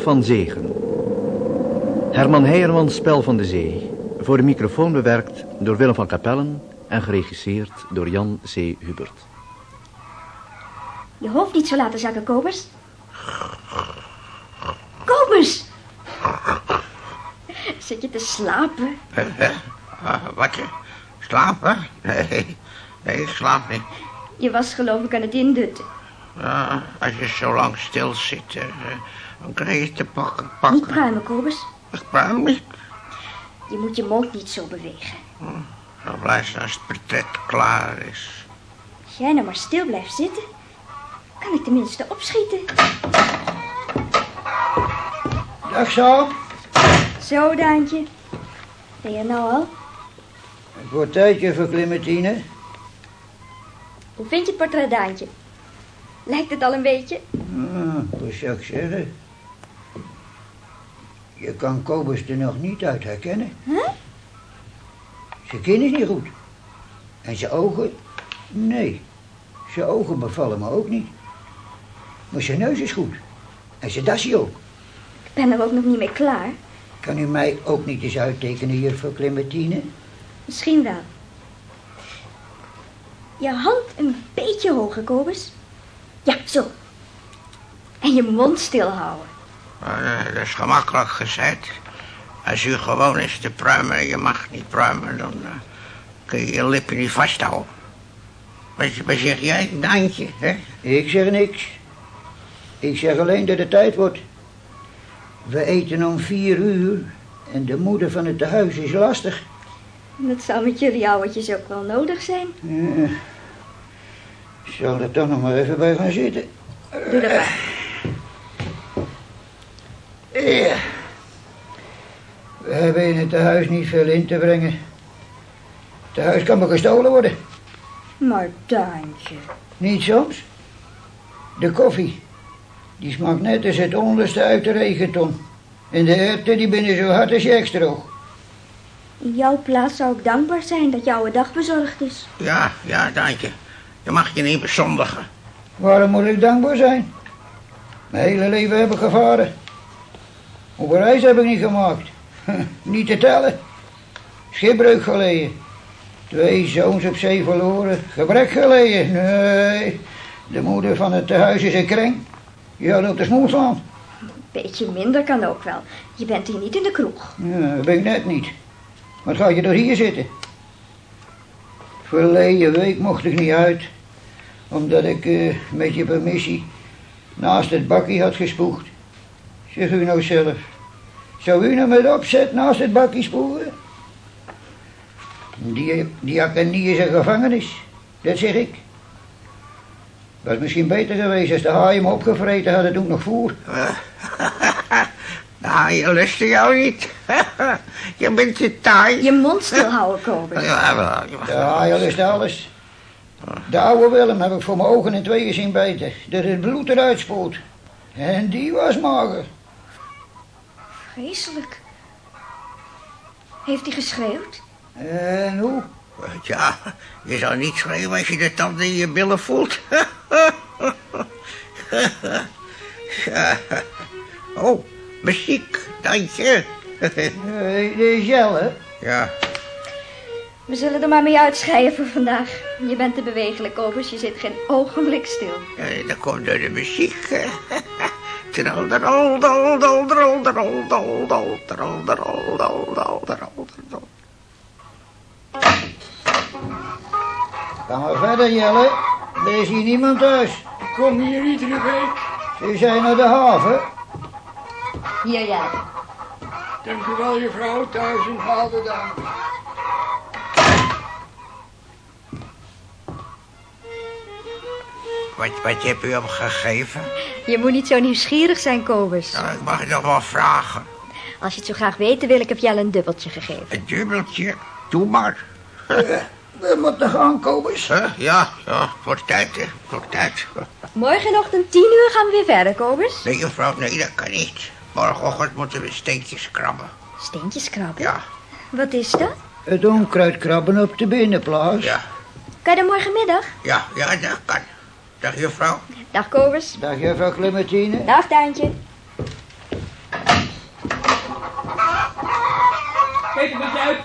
van Zegen. Herman Heijermans Spel van de Zee. Voor de microfoon bewerkt door Willem van Kapellen en geregisseerd door Jan C. Hubert. Je hoofd niet zo laten zakken, Kobus. Kobus! Zit je te slapen? Uh, wat je? Slapen? Nee, nee, ik slaap niet. Je was geloof ik aan het indutten. Uh, als je zo lang stil zit, uh, dan krijg je te pakken. pakken. Niet pruimen, Kobus. Ik pruim niet. Je moet je mond niet zo bewegen. Dan blijft als het portret klaar is. Als jij nou maar stil blijft zitten, kan ik tenminste opschieten. Dag zo. Zo, Daantje. Ben je nou al? Het wordt tijdje voor Clementine. Hoe vind je het portret, Daantje? Lijkt het al een beetje? Ah, wat zou ik zeggen? Je kan Kobus er nog niet uit herkennen. Huh? Zijn kin is niet goed. En zijn ogen? Nee. Zijn ogen bevallen me ook niet. Maar zijn neus is goed. En zijn dasje ook. Ik ben er ook nog niet mee klaar. Kan u mij ook niet eens uittekenen, hier voor Clementine? Misschien wel. Je hand een beetje hoger, Kobus. Ja, zo. En je mond stil houden. Uh, dat is gemakkelijk gezegd. Als u gewoon is te pruimen en je mag niet pruimen, dan uh, kun je je lippen niet vasthouden. Wat, wat zeg jij, Daantje? Hè? Ik zeg niks. Ik zeg alleen dat het tijd wordt. We eten om vier uur en de moeder van het tehuis is lastig. Dat zou met jullie ouwetjes ook wel nodig zijn. Ja. Ik zal er toch nog maar even bij gaan zitten. Doe dat maar. Ja. We hebben in het tehuis niet veel in te brengen. Het tehuis kan maar gestolen worden. Maar Daantje... Niet soms. De koffie. Die smaakt net als het onderste uit de regenton. En de herten die binnen zo hard als jekstroog. In jouw plaats zou ik dankbaar zijn dat jouw dag bezorgd is. Ja, ja, Daantje. Je mag je niet bezondigen. Waarom moet ik dankbaar zijn? Mijn hele leven heb ik gevaren. Op een reis heb ik niet gemaakt. niet te tellen. Schipbreuk geleden. Twee zoons op zee verloren. Gebrek geleden. Nee. De moeder van het tehuis is een kreng. Je had op de smoel slaan. Beetje minder kan ook wel. Je bent hier niet in de kroeg. Ja, dat ben ik net niet. Wat ga je door hier zitten? Verleden week mocht ik niet uit. Omdat ik uh, met je permissie naast het bakkie had gespoegd. Zeg u nou zelf. Zou u nou met opzet naast het bakkie spoegen? Die, die niet in zijn gevangenis. Dat zeg ik. Was misschien beter geweest als de haaien hem opgevreten hadden toen nog voer. Nou, je lustte jou niet. je bent te taai. Je mond stil houden, Kobus. Ja, wel. De haaien lust alles. De oude Willem heb ik voor mijn ogen in tweeën zien bijten. Dat het bloed eruit spoelt. En die was mager. Vreselijk. Heeft hij geschreeuwd? En hoe? Ja, je zou niet schreeuwen als je de tanden in je billen voelt. ja. Oh, muziek, dansje. De is Jelle. Ja. We zullen er maar mee uitscheiden voor vandaag. Je bent te bewegelijk, Kobus. Je zit geen ogenblik stil. Ja, dat komt door de muziek. Trol, drol, drol, drol, drol, drol, drol, drol, drol, drol, drol, drol, drol, drol. Ga maar verder, Jelle. Er is hier niemand thuis. Ik kom hier iedere week. Ze zijn naar de haven. Ja. Dank u wel, juffrouw. Duizend malen dank. Wat, wat heb u hem gegeven? Je moet niet zo nieuwsgierig zijn, Kobus. Nou, ik mag het nog wel vragen. Als je het zo graag weet, wil ik heb Jelle een dubbeltje gegeven. Een dubbeltje? Doe maar. We moeten gaan, Kobus. Huh? Ja, ja, voor tijd, hè. Voor tijd. Morgenochtend tien uur gaan we weer verder, Kobus. Nee, juffrouw, nee, dat kan niet. Morgenochtend moeten we steentjes krabben. Steentjes krabben? Ja. Wat is dat? Het onkruid krabben op de binnenplaats. Ja. Kan je dat morgenmiddag? Ja, ja, dat kan. Dag juffrouw. Dag Kobus. Dag juffrouw Clementine. Dag Daantje. Kijk er uit.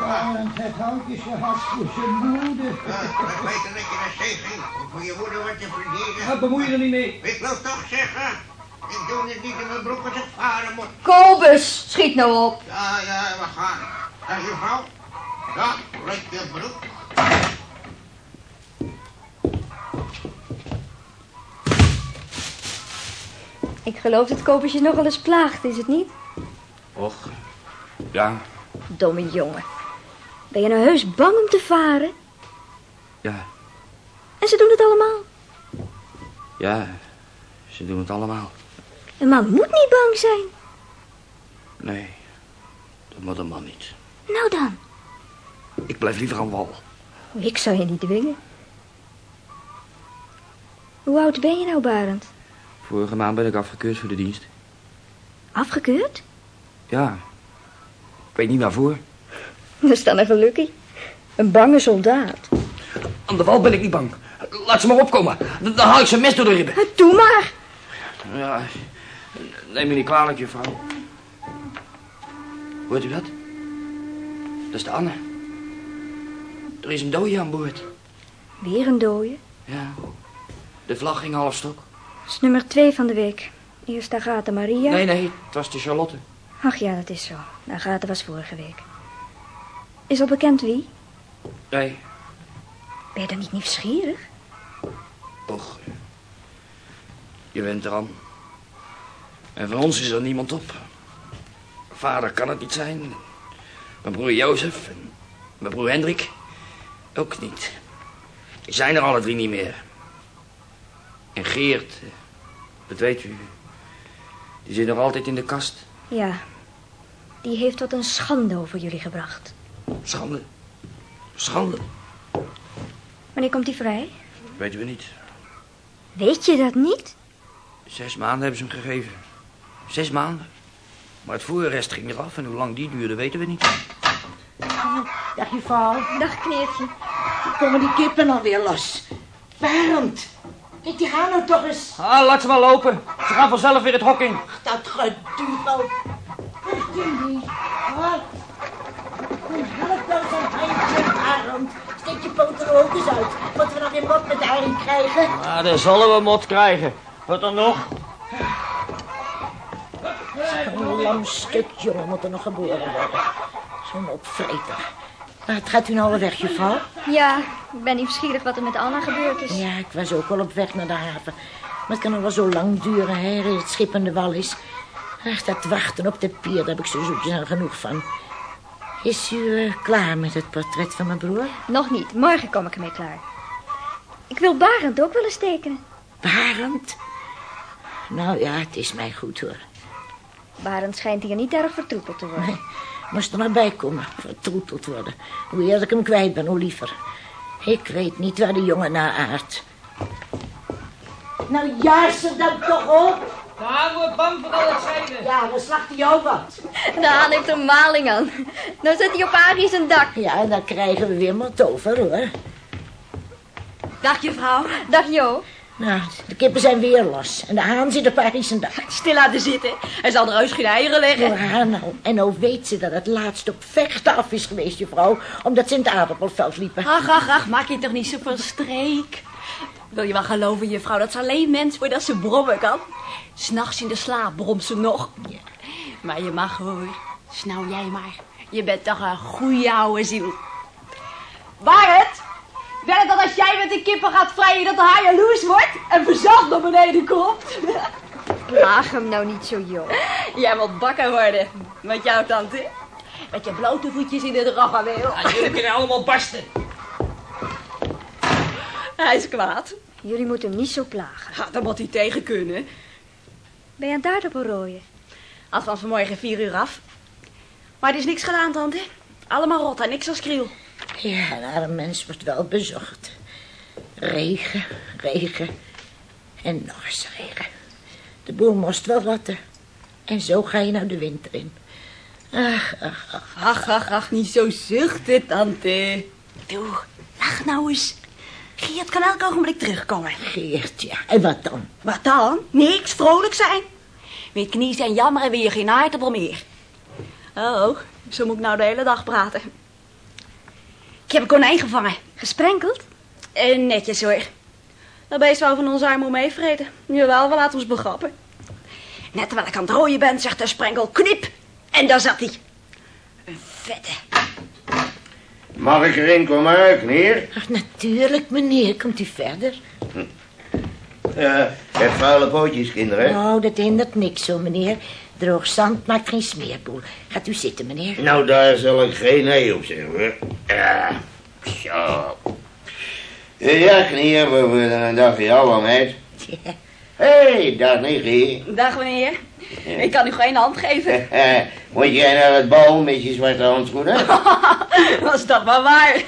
Barend het is gehad voor zijn moeder. Ja, ik weet dat je dat. Voor je moeder wat je verdient. Wat nou, bemoei je er niet mee? Ik wil toch zeggen, ik doe het niet in mijn broek als ik varen moet. Kobus, schiet nou op. Ja, ja, we gaan. Dag juffrouw. Ja, leg je broek. Ik geloof dat Kobus je nogal eens plaagt, is het niet? Och, ja, Domme jongen. Ben je nou heus bang om te varen? ja, En ze doen het allemaal. ja. Ze doen het allemaal. Een man moet niet bang zijn. Nee, dat moet een man niet. Nou dan. Ik blijf liever aan wal. Ik zou je niet dwingen. Hoe oud ben je nou, Barend? Vorige maand ben ik afgekeurd voor de dienst. Afgekeurd? Ja, ik weet niet waarvoor. Dat is dan een gelukkie. Een bange soldaat. Aan de wal ben ik niet bang. Laat ze maar opkomen. Dan dan haal ik zijn mes door de ribben. Doe maar. Ja, neem me niet kwalijk, juffrouw. Hoort u dat? Dat is de Anne. Er is een dode aan boord. Weer een dooie. Ja. De vlag ging half stok. Dat is nummer twee van de week. Eerst Agatha Maria. Nee, nee, het was de Charlotte. Ach ja, dat is zo. Agatha was vorige week. Is al bekend wie? Nee, Ben je dan niet nieuwsgierig? och. Je bent eraan. En van ons is er niemand op. Vader kan het niet zijn. Mijn broer Jozef en mijn broer Hendrik ook niet. Die zijn er alle drie niet meer. En Geert, dat weet u, die zit nog altijd in de kast. Ja. Die heeft wat een schande over jullie gebracht. Schande. Schande. Wanneer komt hij vrij? Weten we niet. Weet je dat niet? Zes maanden hebben ze hem gegeven. Zes maanden. Maar het voorrest ging eraf en hoe lang die duurde weten we niet. Dag juffrouw, Dag, Kneertje. komen die kippen alweer los. Barend, kijk die gaan nou toch eens. Ah, laat ze maar lopen. Ze gaan vanzelf weer het hok in. Dat. Waar doen die? Wat? Hoe helpt nou zo'n heintje, Barend? Steek je poot er ook eens uit. Wat we nog in wat met de haring krijgen. Ah, daar zullen we mot krijgen. Wat dan nog? Een lam stuk, jongen, moet er nog geboren worden. Zo'n opvreter. Wat gaat u nou al weg, juffrouw? Ja, ik ben nieuwsgierig wat er met Anna gebeurd is. Ja, ik was ook al op weg naar de haven. Maar het kan nog wel zo lang duren, hè, het schip aan de wal is. Ach, dat wachten op de pier, daar heb ik zo zoetjes aan genoeg van. Is u eh, klaar met het portret van mijn broer? Nog niet. Morgen kom ik ermee klaar. Ik wil Barend ook wel eens tekenen. Barend? Nou ja, het is mij goed hoor. Barend schijnt hier niet erg vertroepeld te worden. Nee, moest er maar bij komen, vertroeteld worden. Hoe eerder ik hem kwijt ben, hoe liever. Ik weet niet waar de jongen naar aardt. Nou, juist ze dan toch op. Daar wordt bang voor al het zijde. Ja, dan slacht hij jou wat. De haan heeft een maling aan. Nou zit hij op Arie zijn dak. Ja, en dan krijgen we weer wat over, hoor. Dag juffrouw. Dag Jo. Nou, de kippen zijn weer los. En de haan zit op haar dak. Stil laten zitten. Hij zal er geen eieren leggen. Ja, nou, en nou weet ze dat het laatst op vechten af is geweest, juffrouw. Omdat ze in het aardappelveld liepen. Ach, ach, ach, maak je toch niet zo van streek. Wil je wel geloven, juffrouw, dat ze alleen mens wordt als ze brommen kan? S'nachts in de slaap bromt ze nog. Maar je mag hoor. Snauw jij maar. Je bent toch een goeie ouwe ziel. Barret, werkt dat als jij met de kippen gaat vrijen dat de haar jaloers wordt en verzacht naar beneden komt? Laag hem nou niet zo, Jo. Jij moet bakken worden met jouw tante. Met je blote voetjes in de roggenweel. jullie kunnen allemaal barsten. Hij is kwaad. Jullie moeten hem niet zo plagen. Ja, daar moet hij tegen kunnen. Ben je aan het rooien? Als van vanmorgen vier uur af. Maar er is niks gedaan, tante. Allemaal rot en niks als kriel. Ja, een arm mens wordt wel bezocht. Regen, regen en nog eens regen. De boer moest wel rotten. En zo ga je nou de winter in. Ach, ach, ach. Ach, ach, ach, niet zo zuchten, tante. Doe, lach nou eens. Geert kan elk ogenblik terugkomen. Geert, ja. En wat dan? Wat dan? Niks, vrolijk zijn. Met knieën en jammer en weer geen aardappel meer. Oh, zo moet ik nou de hele dag praten. Ik heb een konijn gevangen. Gesprenkeld? Eh, netjes hoor. Dat beest wou van ons armoe meevreten. Jawel, we laten ons begrappen. Net terwijl ik aan het rooien ben, zegt de sprenkel knip. En daar zat hij. Een vette. Mag ik erin komen, kneer? Ach, natuurlijk, meneer. Komt u verder? Ja, het vuile pootjes, kinderen. Oh, dat hindert niks zo, meneer. Droog zand maakt geen smeerboel. Gaat u zitten, meneer. Nou, daar zal ik geen nee op zeggen, hoor. Ja, zo. Eh, Ja, knier, we worden een dagje ouder, meid. Ja. Hé, hey, dag, Niggie. Dag meneer. Ik kan u geen hand geven. Moet jij naar het bal met je zwarte handschoenen? Was dat maar waar?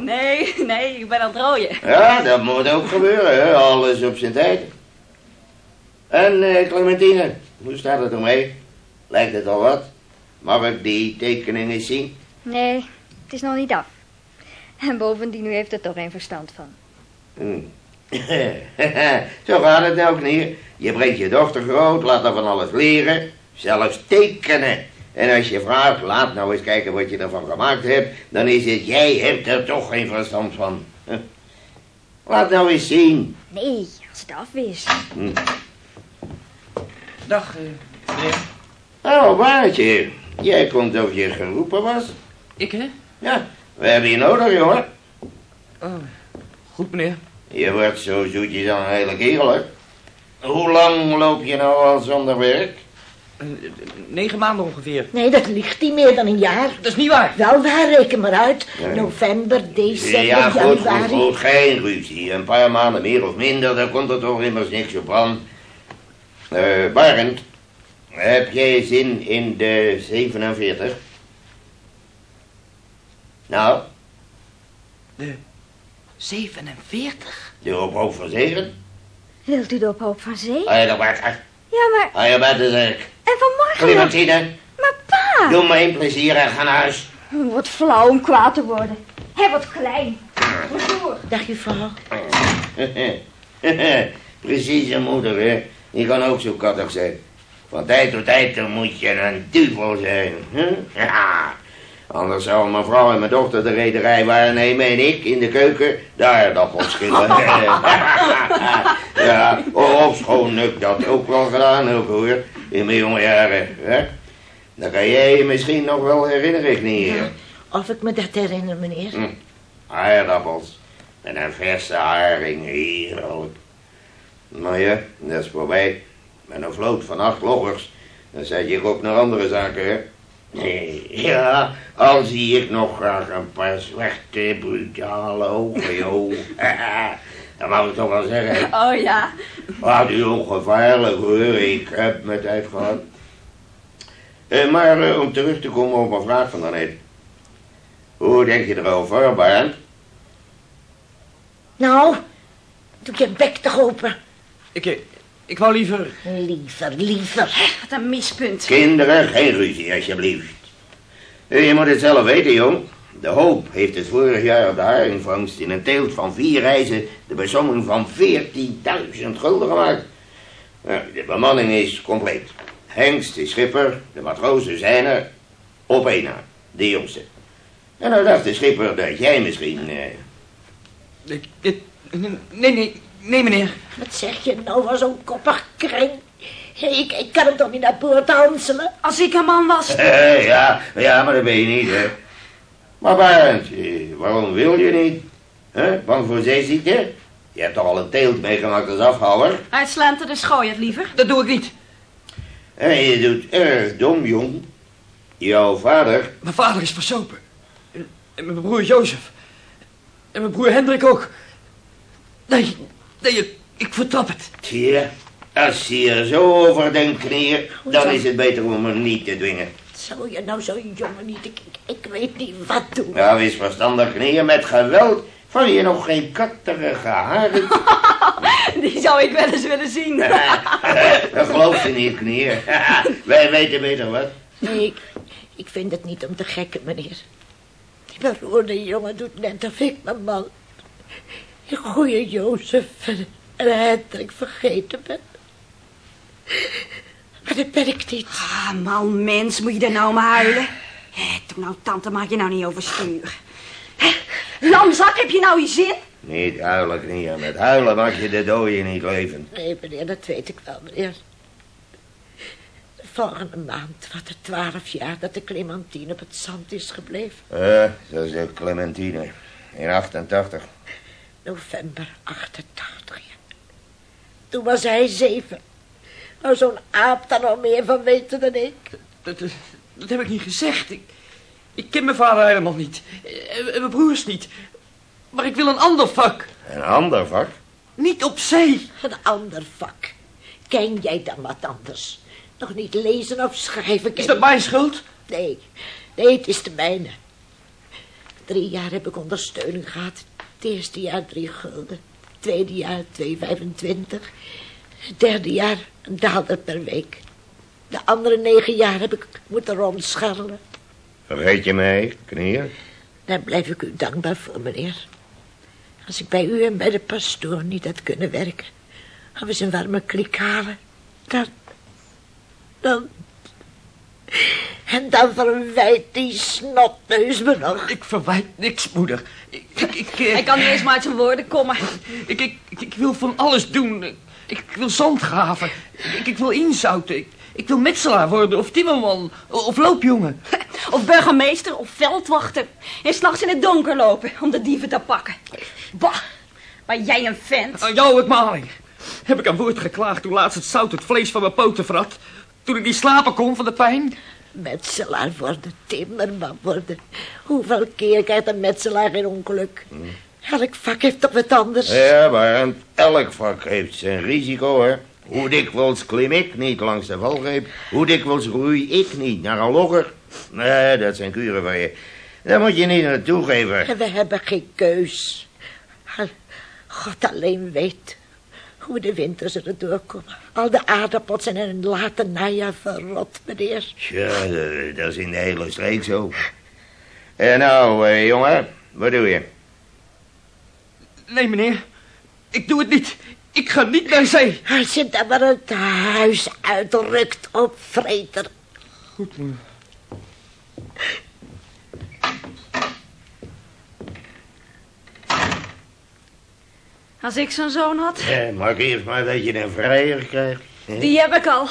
Nee, nee, ik ben aan het rooien. Ja, dat moet ook gebeuren, hè? alles op zijn tijd. En eh, Clementine, hoe staat het ermee? Lijkt het al wat? Mag ik die tekeningen eens zien? Nee, het is nog niet af. En bovendien, u heeft er toch geen verstand van. Hm. Zo gaat het nou, knier. Je brengt je dochter groot, laat haar van alles leren, zelfs tekenen. En als je vraagt, laat nou eens kijken wat je ervan gemaakt hebt, dan is het, jij hebt er toch geen verstand van. Laat nou eens zien. Nee, als het af is. Hm. Dag, eh, meneer. Oh, Baartje, jij komt of je geroepen was? Ik, hè? Ja, we hebben je nodig, jongen. Oh, goed, meneer. Je wordt zo zoetjes aan een hele kerel, hè? Hoe lang loop je nou al zonder werk? Negen maanden ongeveer. Nee, dat ligt niet meer dan een jaar. Dat is niet waar. Wel waar, reken maar uit. Nee. November, december, Ja, goed, goed, januari. goed, geen ruzie. Een paar maanden meer of minder, daar komt er toch immers niks op aan. Eh, Barend, heb jij zin in de 47? Nou, De 47? de ophoop van zegen? Wilt u de op hoop van je er maar weg. Ja, maar... Ga je bed zeg. En vanmorgen. Clementine, Maar pa! doe me een plezier en ga naar huis. Wat flauw om kwaad te worden. Hij wordt klein. Door. Dag, juffrouw. Precies een moeder, hè. Die kan ook zo kattig zijn. Van tijd tot tijd dan moet je een duvel zijn. hè? Ja. Anders zou mijn vrouw en mijn dochter de rederij waarnemen en ik in de keuken de aardappels schillen. ja, of schoon ik dat ook wel gedaan heb hoor, in mijn jonge jaren. Hè? Dan kan jij je misschien nog wel herinneren, knieën. Of ik me dat herinner, meneer. Hm. Aardappels. En een verse haring, heerlijk. Nou ja, dat is voorbij. Met een vloot van acht loggers. Dan zet je op naar andere zaken, hè. Nee, ja, al zie ik nog graag een paar zwarte, brutale ogen, joh. dat mag ik toch wel zeggen. Oh ja. Wat u ongevaarlijk hoor, ik heb mijn tijd gehad. Eh, maar eh, om terug te komen op mijn vraag van daarnet. Hoe denk je erover, Barend? Nou, doe je bek toch open. Ik, eh, ik wou liever... Liever, liever. Wat een mispunt. Kinderen, geen ruzie, alsjeblieft. Eh, Je moet het zelf weten, jong. De Hoop heeft het vorig jaar op de haringvangst in een teelt van vier reizen de besomming van 14.000 gulden gemaakt. Nou, de bemanning is compleet. Hengst is schipper, de matrozen zijn er, op één na, de jongste. En nou dacht de schipper dat jij misschien... eh, Ik, nee, nee, nee, meneer. Wat zeg je nou van zo'n koppig kring? Ik, ik kan hem toch niet naar boord hanselen? Als ik een man was. Eh, ja, ja, maar dat ben je niet, hè. Maar Barend, eh, waarom wil je niet? Hè? Bang voor zeeziekte? Je hebt toch al een teelt meegemaakt als afhouwer? Uitslenten de schooi het liever. Dat doe ik niet. En je doet erg dom, jong. Jouw vader... Mijn vader is versopen. En, en mijn broer Jozef. En mijn broer Hendrik ook. Nee, nee, ik, ik vertrap het. Tja, als je er zo over denkt, knieën, dan is het beter om hem niet te dwingen. Zou je nou zo'n jongen niet... Ik, ik, ik weet niet wat doen. Ja, wees verstandig, knieën, met geweld van je nog geen katterige haren. Die zou ik wel eens willen zien. dat geloof je niet, knieën. Wij weten beter wat. Nee, ik, ik vind het niet om te gekken, meneer. Die beroerde jongen doet net of ik mijn man... Die goeie Jozef en Hendrik vergeten ben. Maar dat ben ik niet. Ah, man, mens, moet je er nou maar huilen? Hé, Toen nou, tante, maak je nou niet overstuur. Lamzak, heb je nou je zin? Niet huilen, knieën. Met huilen maak je de dooie niet leven. Nee, meneer, dat weet ik wel, meneer. De volgende maand wordt het twaalf jaar dat de Clementine op het zand is gebleven. Eh, zo is de Clementine. In 88. November 88, ja. Toen was hij zeven. Nou, zo'n aap daar nog meer van weten dan ik. Dat, dat, dat heb ik niet gezegd. Ik, ik ken mijn vader helemaal niet. En en mijn broers niet. Maar ik wil een ander vak. Een ander vak? Niet op zee. Een ander vak. Ken jij dan wat anders? Nog niet lezen of schrijven? Is dat mijn schuld? Nee, nee, het is de mijne. Drie jaar heb ik ondersteuning gehad. Het eerste jaar drie gulden. Het tweede jaar 2,25. Het derde jaar een daalder per week. De andere negen jaar heb ik moeten rondscharrelen. Vergeet je mij, knieën? Daar blijf ik u dankbaar voor, meneer. Als ik bij u en bij de pastoor niet had kunnen werken... of eens een warme klik halen... dan... dan... en dan verwijt die snotneus me nog. Ik verwijt niks, moeder. Ik, ik, ik, eh, Hij kan niet eens maar uit zijn woorden komen. ik, ik, ik, ik wil van alles doen. Ik, ik wil zand graven. Ik, ik wil inzouten. Ik, ik wil metselaar worden of timmerman of loopjongen. Of burgemeester of veldwachter. En s'nachts in het donker lopen om de dieven te pakken. Bah, maar jij een vent. Aan jouw maling. Heb ik aan woord geklaagd toen laatst het zout het vlees van mijn poten vrat. Toen ik niet slapen kon van de pijn. Metselaar worden, timmerman worden. Hoeveel keer krijgt een metselaar geen ongeluk? Elk vak heeft toch wat anders. Ja, maar elk vak heeft zijn risico, hè. Hoe dikwijls klim ik niet langs de valreep? Hoe dikwijls roei ik niet naar een logger? Nee, dat zijn kuren van je. Daar moet je niet naartoe geven. En we hebben geen keus. God alleen weet hoe de winter zullen doorkomen. Al de aardappels zijn in het late najaar verrot, meneer. Tja, dat- is in de hele streek zo. En nou, eh, jongen, wat doe je? Nee, meneer. Ik doe het niet. Ik ga niet naar zee. Als je dan maar het huis uitrukt op vreter. Goed, moeder. Als ik zo'n zoon had, maak eerst maar dat je een vrijer krijgt. hè? die heb ik al.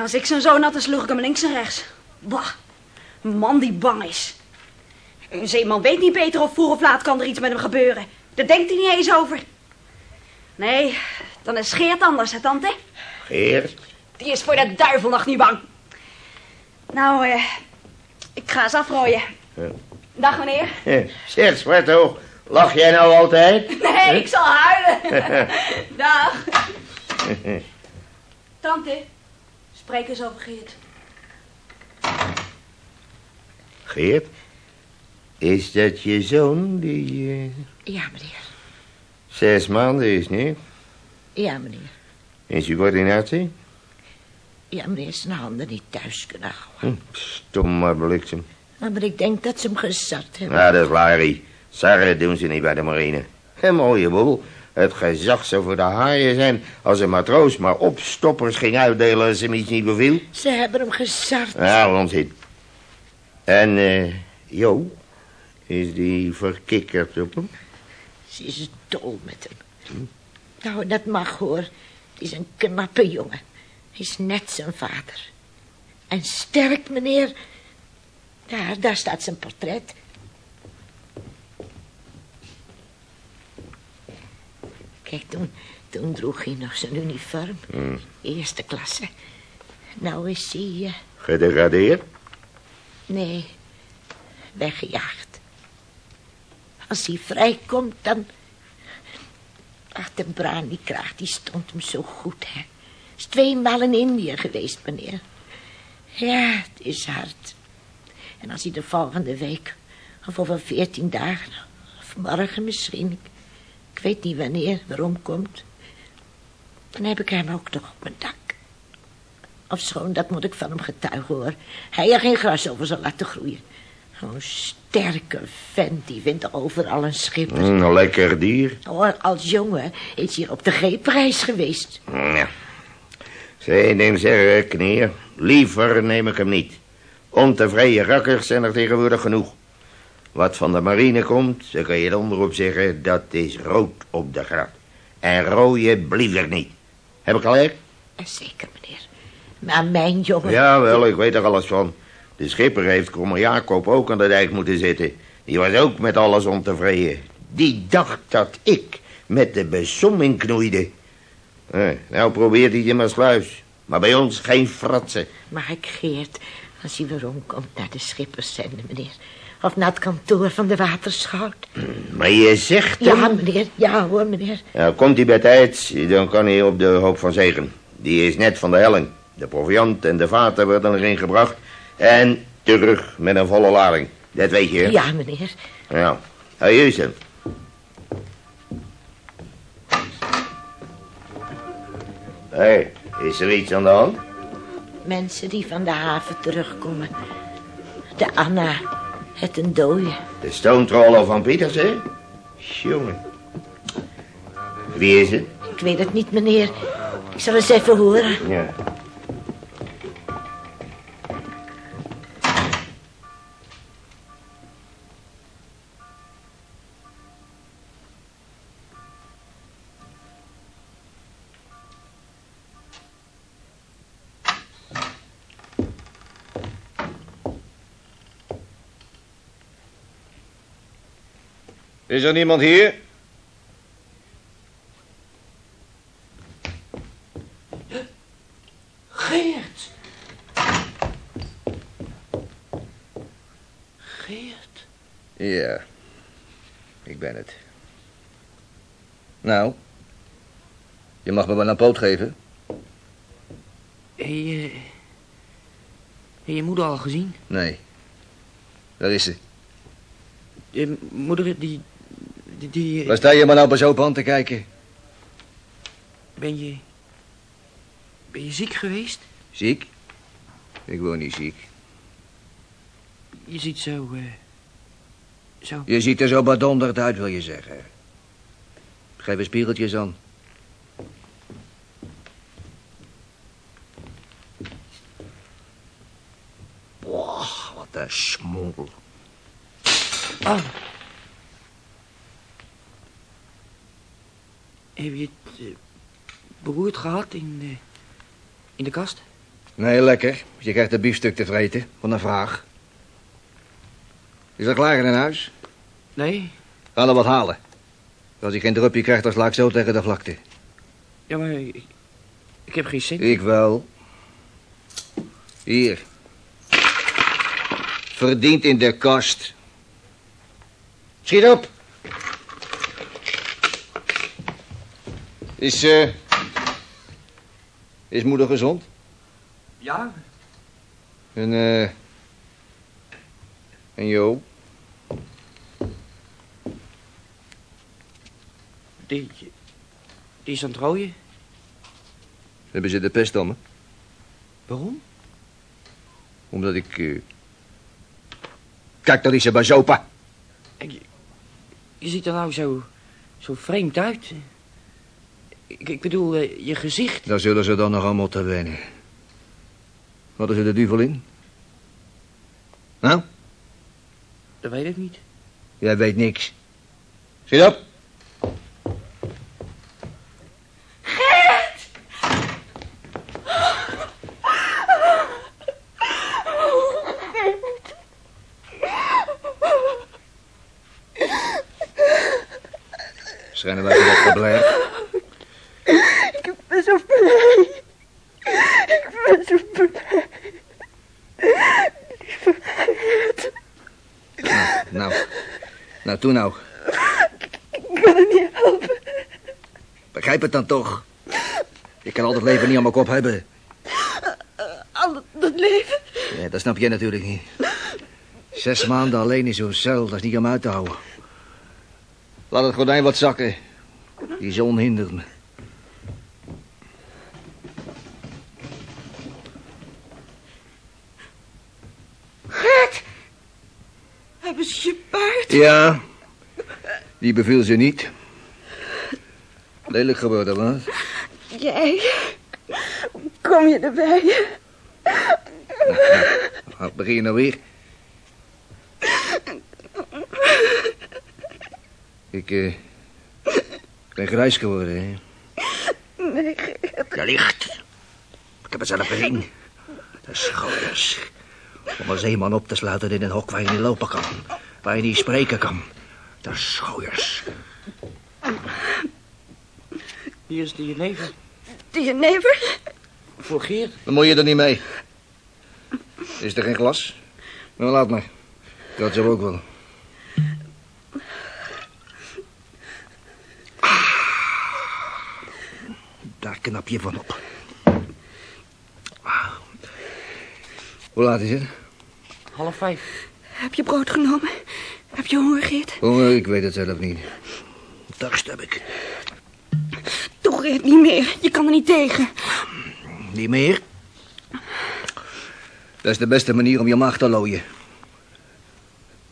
Als ik zo'n zoon had, dan sloeg ik hem links en rechts. Bah, een man die bang is. Een zeeman weet niet beter of vroeg of laat kan er iets met hem gebeuren. Daar denkt hij niet eens over. Nee, dan is Geert anders, hè, tante? Geert? Die is voor de duivel nog niet bang. Nou, eh, ik ga eens afrooien. Ja. Dag, meneer. Eh, Zeg, Zwarto, lach jij nou altijd? Nee, ik zal huilen. Dag. Tante, spreek eens over Geert. Geert? Is dat je zoon die eh, Ja, meneer. zes maanden is, niet? Ja, meneer. In subordinatie? Ja, meneer, zijn handen niet thuis kunnen houden. Hm, stom maar bliksem. Maar ik denk dat ze hem gezakt hebben. Nou, dat is Larry. Sarren doen ze niet bij de marine. Een mooie boel. Het gezag zou voor de haaien zijn als een matroos maar opstoppers ging uitdelen als hem iets niet beviel. Ze hebben hem gezakt. Ja, onzin. En, eh, Jo, is die verkikkerd op hem? Ze is dol met hem. Nou, dat mag hoor. Het is een knappe jongen. Hij is net zijn vader. En sterk, meneer. Daar, daar staat zijn portret. Kijk, toen, toen droeg hij nog zijn uniform. Eerste klasse. Nou is hij, eh, Gedegradeerd? nee, weggejaagd. Als hij vrijkomt, dan... Ach, de branikraag, die stond hem zo goed, hè. Is tweemaal in Indië geweest, meneer. Ja, het is hard. En als hij de volgende week, of over veertien dagen, of morgen misschien, ik, weet niet wanneer, waarom komt, dan heb ik hem ook nog op mijn dak. Of schoon, dat moet ik van hem getuigen, hoor. Hij er geen gras over zal laten groeien. Zo'n sterke vent, die vindt overal een schipper. Hm, een lekker dier. Hoor, als jongen is hij op de G-prijs geweest. Ja. Zij neem zeggen, kneer. Liever neem ik hem niet. Ontevreden rakkers zijn er tegenwoordig genoeg. Wat van de marine komt, dan kan je onderop zeggen, dat is rood op de grat. En rooie blief er niet. Heb ik gelijk? Zeker, meneer. Maar mijn jongen... Jawel, ik weet er alles van. De schipper heeft Kommer Jacob ook aan de dijk moeten zitten. Die was ook met alles ontevreden. Die dacht dat ik met de besomming knoeide. Eh, nou probeert hij het in mijn sluis. Maar bij ons geen fratsen. Mag ik Geert, als hij weer omkomt, naar de schippers zenden, meneer? Of naar het kantoor van de waterschout? Maar je zegt Ja, hem... meneer. Ja hoor, meneer. Nou, komt hij bij tijd, dan kan hij op de hoop van zegen. Die is net van de helling. De proviant en de vaten worden erin gebracht. En terug met een volle lading. Dat weet je, hè? Ja, meneer. Nou, je hem. Hé, hey, is er iets aan de hand? Mensen die van de haven terugkomen. De Anna, het een dode. De stoomtroller van Pieters, hè? Jongen. Wie is het? Ik weet het niet, meneer. Ik zal eens even horen. Ja. Is er niemand hier? Geert. Geert. Ja, ik ben het. Nou, je mag me wel een poot geven. Heb je... Heb je moeder al gezien? Nee, daar is ze. Je moeder, die... Die... die Waar sta je maar nou bij zo'n hand te kijken? Ben je... Ben je ziek geweest? Ziek? Ik word niet ziek. Je ziet zo... eh, zo... Je ziet er zo bedonderd uit, wil je zeggen. Geef een spiegeltjes aan. Boah, wat een smoel. Ah. Heb je het eh, beroerd gehad in, eh, in de kast? Nee, lekker. Je krijgt een biefstuk te vreten van een vraag. Is dat klaar in huis? Nee. Ga er wat halen. Als ik geen drupje krijg, dan sla ik zo tegen de vlakte. Ja, maar ik, ik heb geen cent. Ik wel. Hier. Verdiend in de kast. Schiet op. Is, eh... is moeder gezond? Ja? En, eh... en Jo? Die, die is aan het rooien. Hebben ze de pest om me? Waarom? Omdat ik... eh Kijk, dat is een bazopa. Je, je ziet er nou zo, zo vreemd uit. Ik, ik bedoel, eh, je gezicht. Daar zullen ze dan nog allemaal te wennen. Hadden ze de duvel in? Nou, Dat weet ik niet. jij weet niks. Schiet op. Schijnen wij wat gebleerd. Ik ben zo blij. Ik ben zo blij. Lieve Geert. Nou, nou, toe nou. Ik kan het niet helpen. Begrijp het dan toch. Ik kan al het leven niet aan mijn kop hebben. Al dat leven. Ja, dat snap jij natuurlijk niet. Zes maanden alleen in zo'n cel, dat is niet om uit te houden. Laat het gordijn wat zakken. Die zon hindert me. Geert. Hebben ze je paard? Ja, die beviel ze niet. Lelijk geworden, wat? Jij. Kom je erbij? Wat begin je nou weer? Ik, eh... ben grijs geworden, hè. Nee, Geert. Ja, licht. Ik heb het zelf gezien. De schouders. Om een zeeman op te sluiten in een hok waar je niet lopen kan. Waar je niet spreken kan. De schouders. Hier is de jenever. De jenever? Voor Geert. Bemoei je er niet mee. Is er geen glas? Nou, laat maar. Dat zou ook wel. Daar knap je van op. Ah. Hoe laat is het? Half vijf. Heb je brood genomen? Heb je honger, Geert? Oh, ik weet het zelf niet. Dorst heb ik. Toch, Geert, niet meer. Je kan er niet tegen. Niet meer? Dat is de beste manier om je maag te looien.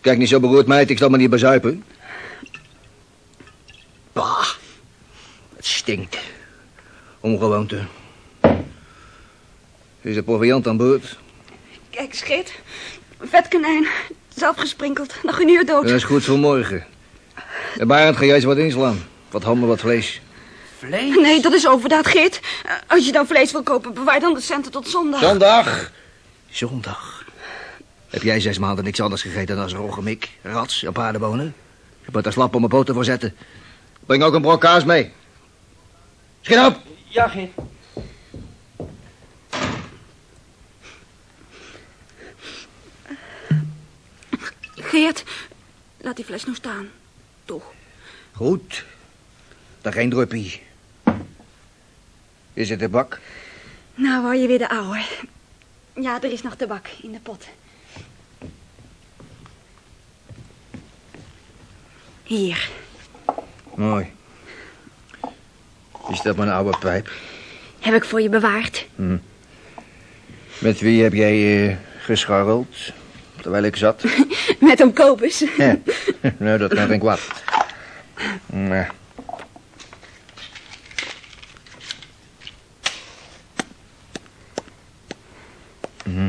Kijk niet zo beroerd, meid. Ik zal me niet bezuipen. Bah. Het stinkt. Ongewoonte. Is de proviant aan boord? Kijk, eens, Geert. Vetkonijn. Zelf gesprinkeld. Nog een uur dood. Dat is goed voor morgen. En Barend, ga jij eens wat inslaan. Wat ham wat vlees. Vlees? Nee, dat is overdaad, Geert. Eh, Als je dan vlees wil kopen, bewaar dan de centen tot zondag. Zondag. Zondag. Heb jij zes maanden niks anders gegeten dan roggemik, rats en paardenbonen? Je moet er slap op mijn poten voor zetten. Breng ook een brok kaas mee. Schiet op! Ja, Geert. Geert, laat die fles nou staan. Toch. Goed. Dan geen druppie. Is het de bak? Nou, wou je weer de ouwe. Ja, er is nog tabak in de pot. Hier. Mooi. Is dat mijn oude pijp? Heb ik voor je bewaard. Hm. Met wie heb jij eh, gescharreld? Terwijl ik zat? Met een Kobus. Ja. nee, dat kan geen kwaad. Nee. Hm.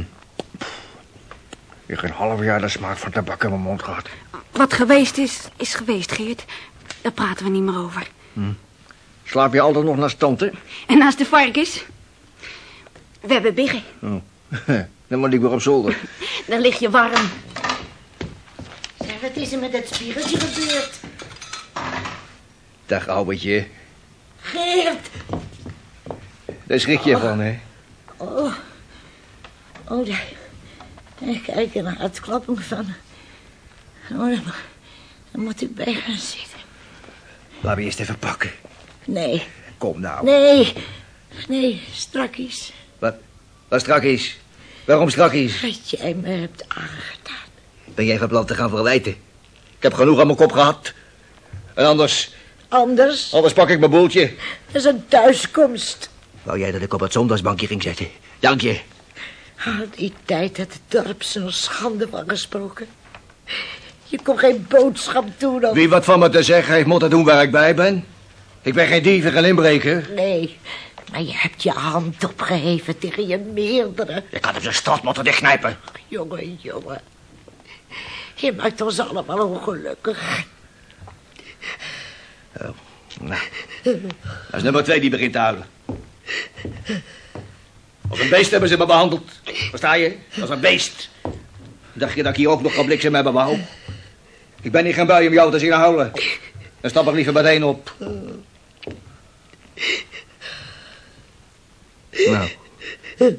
Ik heb een half jaar de smaak van tabak in mijn mond gehad. Wat geweest is, is geweest, Geert. Daar praten we niet meer over. Slaap je altijd nog naast tante? En naast de varkens? We hebben biggen. Oh. Dan moet ik weer op zolder. Dan lig je warm. Zeg, wat is er met dat spiegeltje gebeurd? Dag, ouwetje. Geert! Daar schrik je van, hè? Oh. Oh, daar. daar kijk er naar het klappen van. Oh, dan, dan moet ik bij gaan zitten. Laat me eerst even pakken. Nee, Kom nou. nee. Nee, strakjes. Wat? Wat strak is? Waarom strak is? Wat jij me hebt aangedaan. Ben jij van plan te gaan verwijten? Ik heb genoeg aan mijn kop gehad. En anders, Anders, anders pak ik mijn boeltje. dat is een thuiskomst. Wou jij dat ik op het zondagsbankje ging zitten? Dank je. Al die tijd had het dorp zo'n schande van gesproken. Je kon geen boodschap doen of... Wie wat van me te zeggen heeft, moet het doen waar ik bij ben. Ik ben geen dief en geen inbreker. Nee, maar je hebt je hand opgeheven tegen je meerdere. Ik had hem zijn strot moeten dichtknijpen. Jongen, jongen. Je maakt ons allemaal ongelukkig. Nou, dat is nummer twee die begint te huilen. Als een beest hebben ze me behandeld. Versta je? Als een beest. Dacht je dat ik hier ook nog kan bliksem hebben wou? Ik ben niet gaan bui om jou te zien huilen. Dan stap ik liever meteen op. Nou,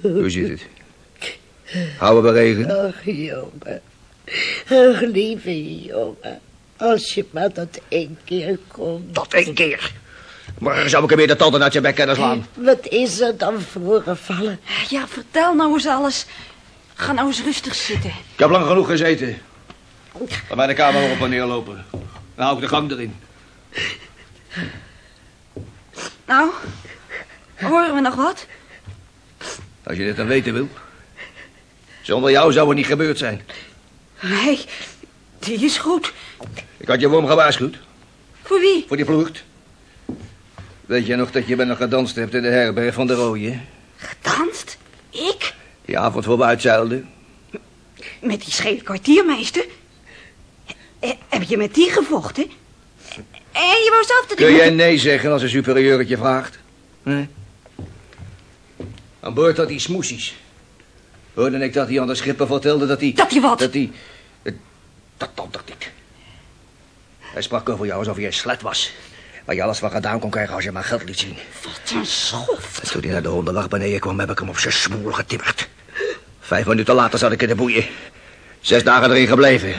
hoe zit het? Houden we regen? Ach, jongen. Ach, lieve jongen. Als je maar tot één keer komt. Tot één keer. Morgen zou ik er weer de tanden uit je bek kunnen slaan. Wat is er dan voorgevallen? Ja, vertel nou eens alles. Ga nou eens rustig zitten. Ik heb lang genoeg gezeten. Laat mij de kamer op en neer lopen. Dan hou ik de gang erin. Nou, horen we nog wat? Als je dit dan weten wil. Zonder jou zou het niet gebeurd zijn. Nee, die is goed. Ik had je worm gewaarschuwd. Voor wie? Voor die vlucht. Weet je nog dat je met nog gedanst hebt in de herberg van de Rooie? Gedanst? Ik? Die avond voor we uitzeilden. Met die schele kwartiermeester? Eh, Heb je met die gevochten? En je wou zelf de Kun jij nee zeggen als een superieur het je vraagt? Nee. Aan boord had hij smoesies. Hoorde ik dat hij aan de schipper vertelde dat hij... Dat hij wat? Dat hij... Dat tante niet. Hij sprak over jou alsof je een slet was. Waar je alles van gedaan kon krijgen als je maar geld liet zien. Wat een schof. En toen hij naar de hondenwacht beneden kwam, heb ik hem op zijn smoel getimmerd. Vijf minuten later zat ik in de boeien. Zes dagen erin gebleven.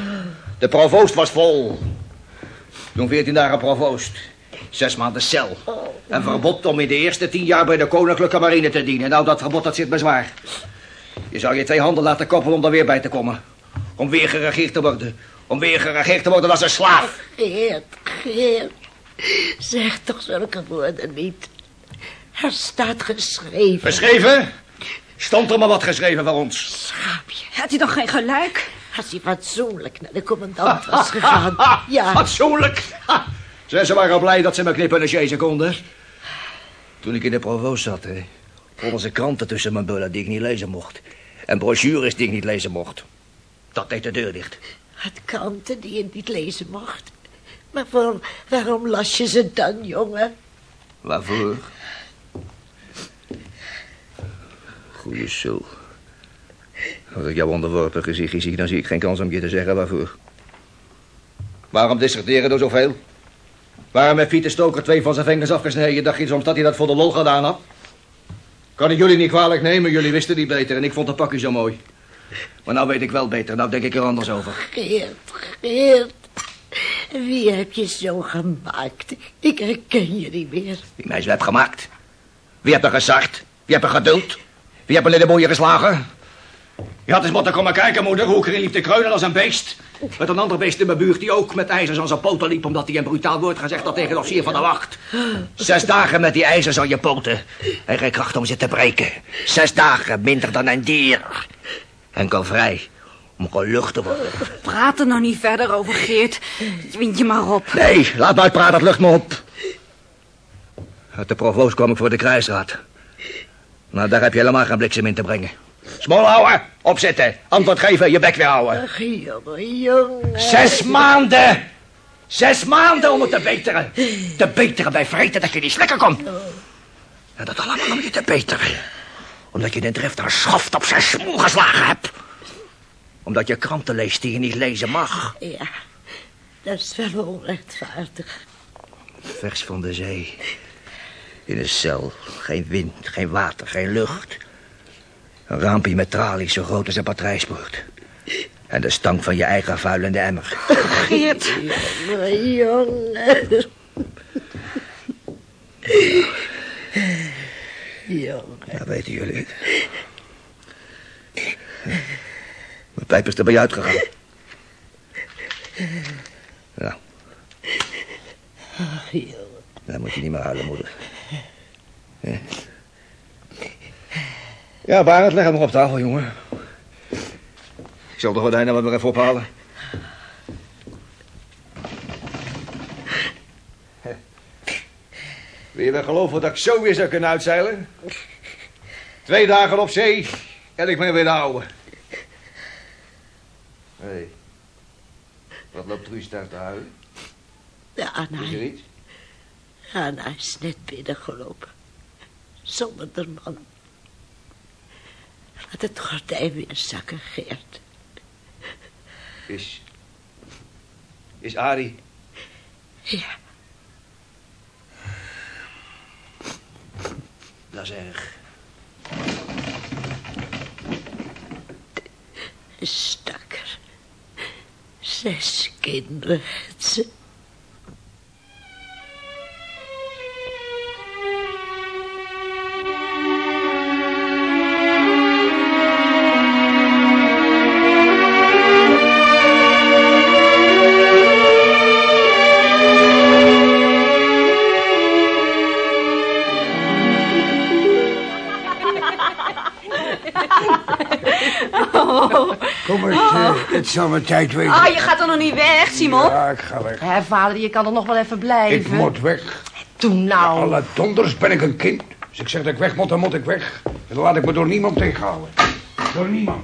De provoost was vol. Toen veertien dagen provoost. Zes maanden cel. En verbod om in de eerste tien jaar bij de koninklijke marine te dienen. Nou, dat verbod dat zit me zwaar. Je zou je twee handen laten koppelen om er weer bij te komen. Om weer geregeerd te worden. Om weer geregeerd te worden als een slaaf. Geert, Geert. Zeg toch zulke woorden niet. Er staat geschreven. Geschreven? Stond er maar wat geschreven voor ons. Schaapje. Had hij dan geen gelijk? Als hij fatsoenlijk naar de commandant was gegaan. Ja. Fatsoenlijk. Zijn ze waren blij dat ze me knippen en jezen konden. Toen ik in de provoost zat, hè, vonden ze kranten tussen mijn bullen die ik niet lezen mocht. En brochures die ik niet lezen mocht. Dat deed de deur dicht. Het kranten die je niet lezen mocht. Maar waarom, waarom las je ze dan, jongen? Waarvoor? Goeie zo. Als ik jouw onderworpen gezichtje zie, dan zie ik geen kans om je te zeggen waarvoor. Waarom disserteren er zoveel? Waarom heeft Pieter Stoker twee van zijn vingers afgesneden? Dacht je soms dat hij dat voor de lol gedaan had? Kan ik jullie niet kwalijk nemen, jullie wisten niet beter en ik vond het pakje zo mooi. Maar nou weet ik wel beter, nou denk ik er anders over. Geert, Geert. Wie heb je zo gemaakt? Ik herken je niet meer. Wie mij zo heb gemaakt? Wie hebt er gezakt? Wie hebt er geduld? Wie hebt er in de boeien geslagen? Je had eens moeten komen kijken, moeder, hoe ik erin liep te kreunen als een beest. Met een ander beest in mijn buurt die ook met ijzers aan zijn poten liep... omdat hij een brutaal woord gezegd had tegen de officier van de wacht. Zes dagen met die ijzers aan je poten. En geen kracht om ze te breken. Zes dagen, minder dan een dier. Enkel vrij, om gelucht te worden. Praat er nou niet verder over, Geert. Wind je maar op. Nee, laat me uitpraten, het lucht me op. Uit de provoost kwam ik voor de krijgsraad. Nou, daar heb je helemaal geen bliksem in te brengen. Smol houden, opzitten, antwoord geven, je bek weer houden. Ach, jongen, jongen. Zes maanden! Zes maanden om het te beteren. Te beteren bij vreten dat je niet slikken kon. En dat allemaal om je te beteren. Omdat je de drift een schoft op zijn smoel geslagen hebt. Omdat je kranten leest die je niet lezen mag. Ja, dat is wel onrechtvaardig. Vers van de zee. In een cel. Geen wind, geen water, geen lucht. Een raampje met tralies zo groot als een patrijspoort. En de stank van je eigen vuilende emmer. Geert. Jongen, jongen. Jongen. Dat weten jullie. Mijn pijp is er bij je uitgegaan. Nou, Ach, jongen. dan moet je niet meer huilen, moeder. Ja. Ja, Barend, leg hem nog op tafel, jongen. Ik zal de gordijnen maar weer even ophalen. Wil je wel geloven dat ik zo weer zou kunnen uitzeilen? Twee dagen op zee en ik ben weer de ouwe. Hé, hey. wat loopt Truus thuis te huilen? Ja, Anna, Is er iets? Anna is net binnengelopen. Zonder de man. Laat het gordijn weer zakken, Geert. Is... Is Arie... Ja, Dat is erg. stakker. Zes kinderen het zal mijn tijd wezen. Ah, je gaat er nog niet weg, Simon. Ja, ik ga weg. Hé, vader, je kan er nog wel even blijven. Ik moet weg. Toen nou. Alle donders ben ik een kind. Als ik zeg dat ik weg moet, dan moet ik weg. En dan laat ik me door niemand tegenhouden. Door niemand.